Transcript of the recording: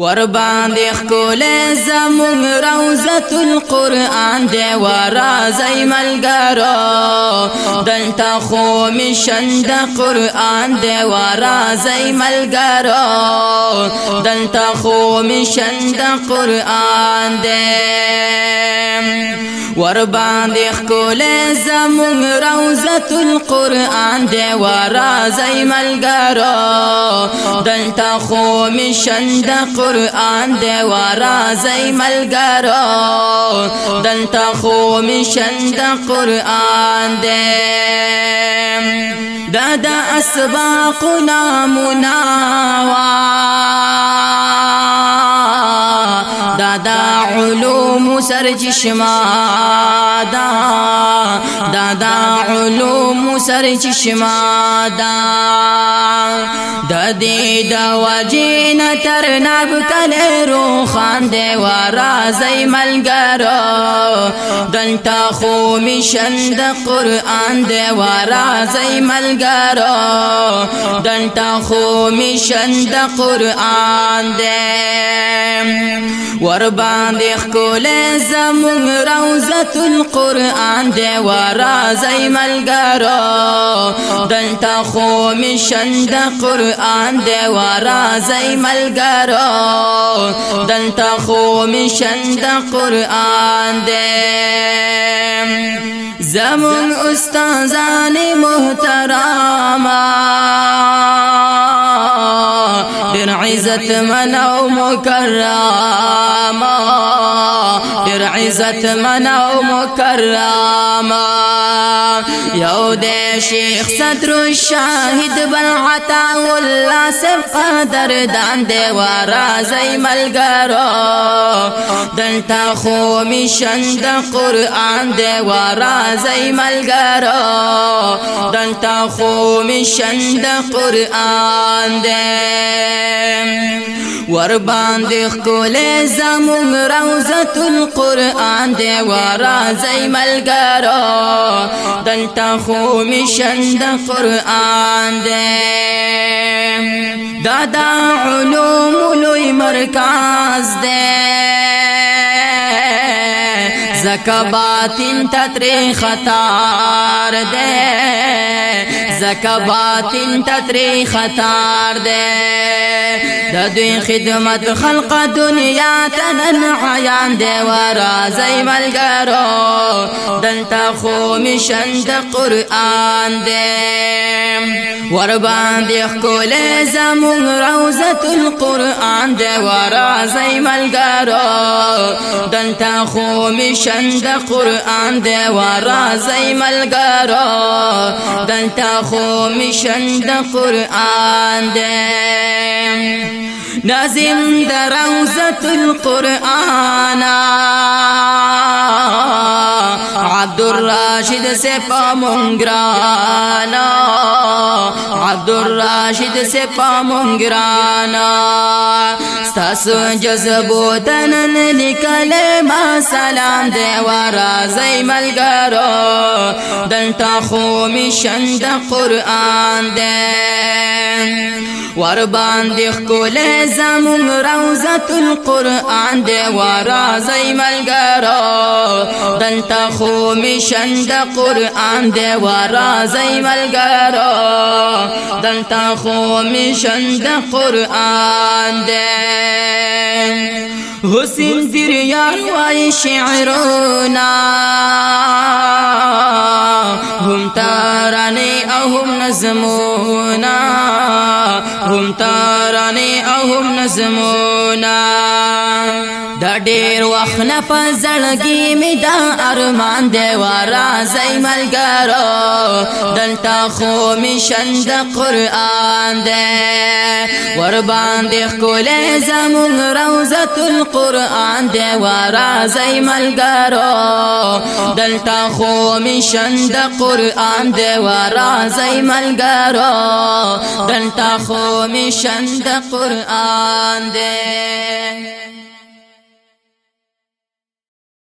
ور باندې خکول زمون روزت القرآن دی ورازای ملګرو دلته خو مشن د قرآن دی ورازای ملګرو دلته خو مشن د قرآن دی ور باندې خکول زمون روزت القرآن دی ورازای ملګرو دلته خو مشن د قرآن قرآن دے ورازی ملگرو دلتا خو مشن دا قرآن دے دا دا اسباق نامنا دا دا علوم سرچشما دا دا دا علوم سرچشما دا د دې د وجین تر نب کله روخان دی ورازي ملګرو دلته خو مشن د قران دی ورازي ملګرو دلته خو مشن د قران دی ور باندې خکول زمون روزة القرآن دی ورازي ملګرو دلته خو مشن قرآن دے ورازی ملگرو دلتا خو مشن قرآن دے زمون استازان محتراما در عزت من أو در عزت من أو مکرما یو دے شیخ صدر الشاہد بل عطا الله سب قدر دان دے ورازی ملګرو دلتا خو میشن د قرآن دے ورازی ملګرو دلتا خو میشن د قرآن دے ور باندې خپل زمون روزت القرآن دی ورازی ملګرو دلته خو مشن د قرآن دی دا علوم لوی مرکز دی زکا باطن تتری خطار دے زکا باطن تتری خطار دے د خدمت خلق دنیا تنن عیان دے ورازی ملګرو دلتا خو مشن د قرآن دے ور باندې خکول زمون روزت القرآن دے ورازی ملګرو دلتا خو مشن چند قرآن دی ورازی ملګرو دلتا خو مشن د قرآن دی نازم د روزت القرآن۔ عبد الراشد سے پامنگرانا عبد الراشد سے پامنگرانا۔ ستاسو جذبو تنن لکل ما سلام دے ورازی ملگرو دلتا خو مشن د قرآن دے. ور باندې خکول زمون روزت القرآن دے. ورازی ملگرو. دلتا خو مشن د قرآن دے. ورازی ملگرو. دلتا خو مشن د قرآن دے. حسین دیریار وای شعرنا هم تارانی أو هم نظمونا هم تارانی أو هم نظمونا دا ډیر وخت نه پزړګي می دا ارمان دی ورا زای ملګرو دلتا خو می شند قران دی. ور باندې کوله زمون روزت القران دی ورا زای ملګرو دلتا خو می شند قران دی ورا زای ملګرو دلتا خو می شند قران دی